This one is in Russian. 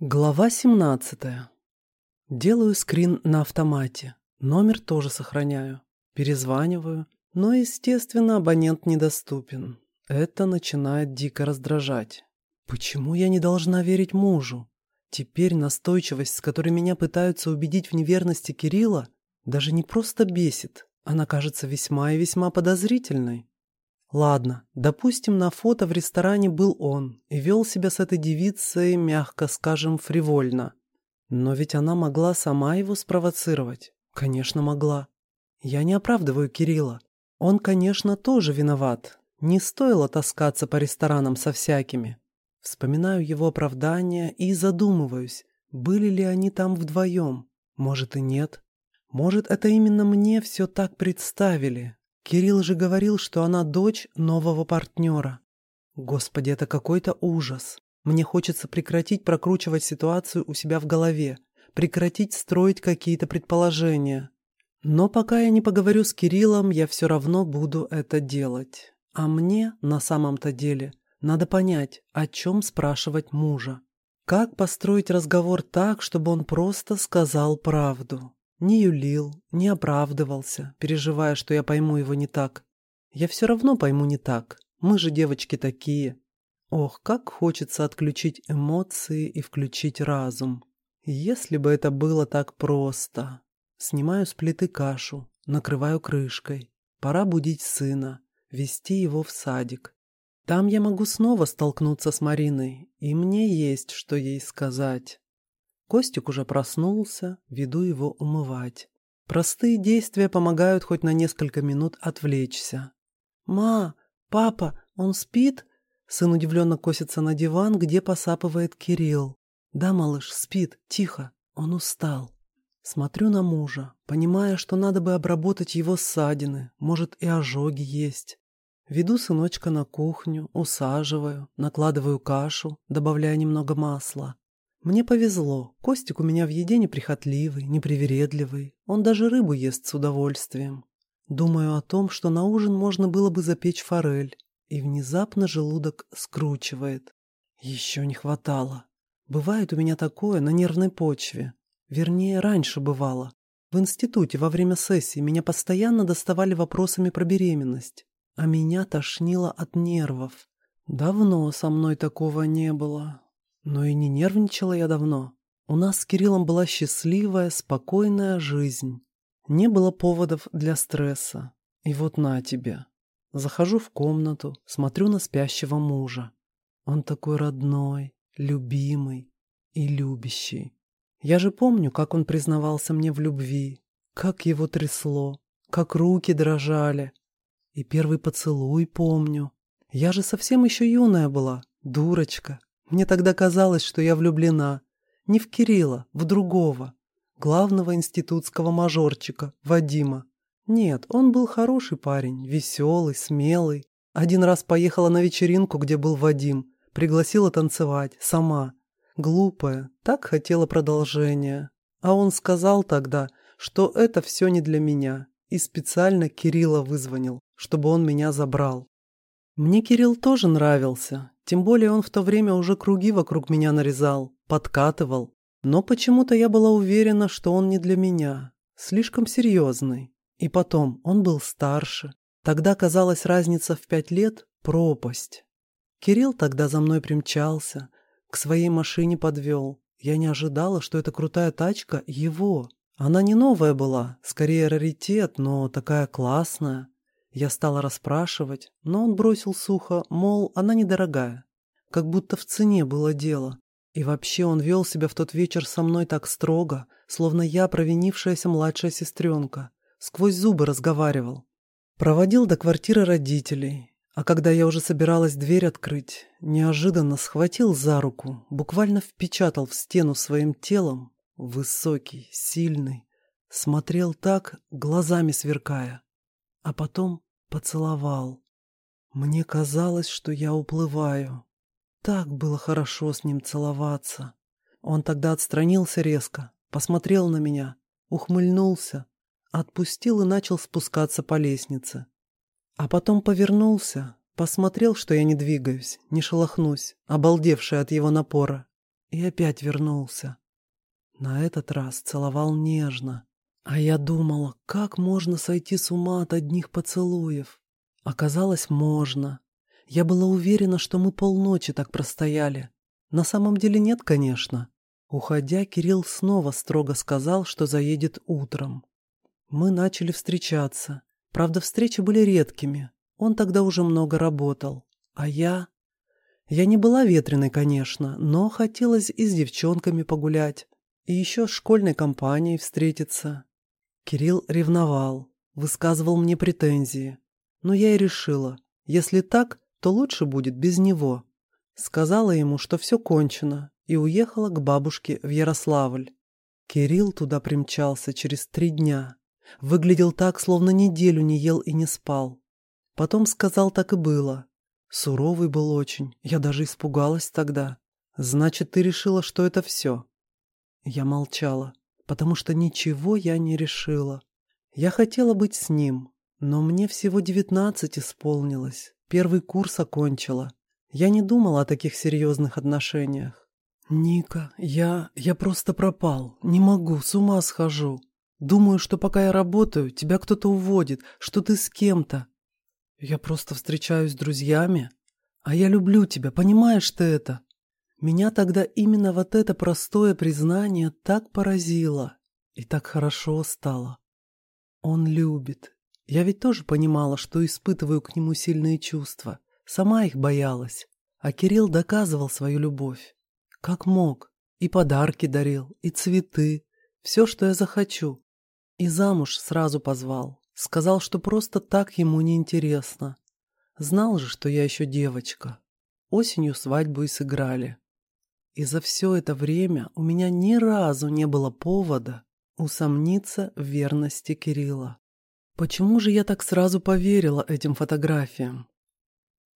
Глава 17. Делаю скрин на автомате. Номер тоже сохраняю. Перезваниваю, но, естественно, абонент недоступен. Это начинает дико раздражать. Почему я не должна верить мужу? Теперь настойчивость, с которой меня пытаются убедить в неверности Кирилла, даже не просто бесит. Она кажется весьма и весьма подозрительной. Ладно, допустим, на фото в ресторане был он и вел себя с этой девицей, мягко скажем, фривольно. Но ведь она могла сама его спровоцировать. Конечно, могла. Я не оправдываю Кирилла. Он, конечно, тоже виноват. Не стоило таскаться по ресторанам со всякими. Вспоминаю его оправдания и задумываюсь, были ли они там вдвоем. Может и нет. Может, это именно мне все так представили, Кирилл же говорил, что она дочь нового партнера. Господи, это какой-то ужас. Мне хочется прекратить прокручивать ситуацию у себя в голове, прекратить строить какие-то предположения. Но пока я не поговорю с Кириллом, я все равно буду это делать. А мне, на самом-то деле, надо понять, о чем спрашивать мужа. Как построить разговор так, чтобы он просто сказал правду. Не юлил, не оправдывался, переживая, что я пойму его не так. Я все равно пойму не так. Мы же девочки такие. Ох, как хочется отключить эмоции и включить разум. Если бы это было так просто. Снимаю с плиты кашу, накрываю крышкой. Пора будить сына, вести его в садик. Там я могу снова столкнуться с Мариной, и мне есть что ей сказать. Костик уже проснулся, веду его умывать. Простые действия помогают хоть на несколько минут отвлечься. «Ма, папа, он спит?» Сын удивленно косится на диван, где посапывает Кирилл. «Да, малыш, спит, тихо, он устал». Смотрю на мужа, понимая, что надо бы обработать его ссадины, может и ожоги есть. Веду сыночка на кухню, усаживаю, накладываю кашу, добавляя немного масла. Мне повезло. Костик у меня в еде неприхотливый, непривередливый. Он даже рыбу ест с удовольствием. Думаю о том, что на ужин можно было бы запечь форель. И внезапно желудок скручивает. Еще не хватало. Бывает у меня такое на нервной почве. Вернее, раньше бывало. В институте во время сессии меня постоянно доставали вопросами про беременность. А меня тошнило от нервов. Давно со мной такого не было. Но и не нервничала я давно. У нас с Кириллом была счастливая, спокойная жизнь. Не было поводов для стресса. И вот на тебе. Захожу в комнату, смотрю на спящего мужа. Он такой родной, любимый и любящий. Я же помню, как он признавался мне в любви, как его трясло, как руки дрожали. И первый поцелуй помню. Я же совсем еще юная была, дурочка. Мне тогда казалось, что я влюблена. Не в Кирилла, в другого. Главного институтского мажорчика, Вадима. Нет, он был хороший парень, веселый, смелый. Один раз поехала на вечеринку, где был Вадим. Пригласила танцевать, сама. Глупая, так хотела продолжения. А он сказал тогда, что это все не для меня. И специально Кирилла вызвонил, чтобы он меня забрал. Мне Кирилл тоже нравился, тем более он в то время уже круги вокруг меня нарезал, подкатывал. Но почему-то я была уверена, что он не для меня. Слишком серьезный. И потом, он был старше. Тогда казалась разница в пять лет – пропасть. Кирилл тогда за мной примчался, к своей машине подвел. Я не ожидала, что эта крутая тачка – его. Она не новая была, скорее раритет, но такая классная. Я стала расспрашивать, но он бросил сухо, мол, она недорогая. Как будто в цене было дело. И вообще он вел себя в тот вечер со мной так строго, словно я провинившаяся младшая сестренка. Сквозь зубы разговаривал. Проводил до квартиры родителей. А когда я уже собиралась дверь открыть, неожиданно схватил за руку, буквально впечатал в стену своим телом, высокий, сильный, смотрел так, глазами сверкая а потом поцеловал. Мне казалось, что я уплываю. Так было хорошо с ним целоваться. Он тогда отстранился резко, посмотрел на меня, ухмыльнулся, отпустил и начал спускаться по лестнице. А потом повернулся, посмотрел, что я не двигаюсь, не шелохнусь, обалдевшая от его напора, И опять вернулся. На этот раз целовал нежно. А я думала, как можно сойти с ума от одних поцелуев. Оказалось, можно. Я была уверена, что мы полночи так простояли. На самом деле нет, конечно. Уходя, Кирилл снова строго сказал, что заедет утром. Мы начали встречаться. Правда, встречи были редкими. Он тогда уже много работал. А я... Я не была ветреной, конечно, но хотелось и с девчонками погулять. И еще с школьной компанией встретиться. Кирилл ревновал, высказывал мне претензии. Но я и решила, если так, то лучше будет без него. Сказала ему, что все кончено, и уехала к бабушке в Ярославль. Кирилл туда примчался через три дня. Выглядел так, словно неделю не ел и не спал. Потом сказал, так и было. Суровый был очень, я даже испугалась тогда. Значит, ты решила, что это все? Я молчала, потому что ничего я не решила. Я хотела быть с ним, но мне всего девятнадцать исполнилось. Первый курс окончила. Я не думала о таких серьезных отношениях. «Ника, я... я просто пропал. Не могу, с ума схожу. Думаю, что пока я работаю, тебя кто-то уводит, что ты с кем-то. Я просто встречаюсь с друзьями. А я люблю тебя, понимаешь ты это?» Меня тогда именно вот это простое признание так поразило и так хорошо стало. Он любит. Я ведь тоже понимала, что испытываю к нему сильные чувства. Сама их боялась. А Кирилл доказывал свою любовь. Как мог. И подарки дарил, и цветы. Все, что я захочу. И замуж сразу позвал. Сказал, что просто так ему не интересно. Знал же, что я еще девочка. Осенью свадьбу и сыграли. И за все это время у меня ни разу не было повода усомниться в верности Кирилла. Почему же я так сразу поверила этим фотографиям?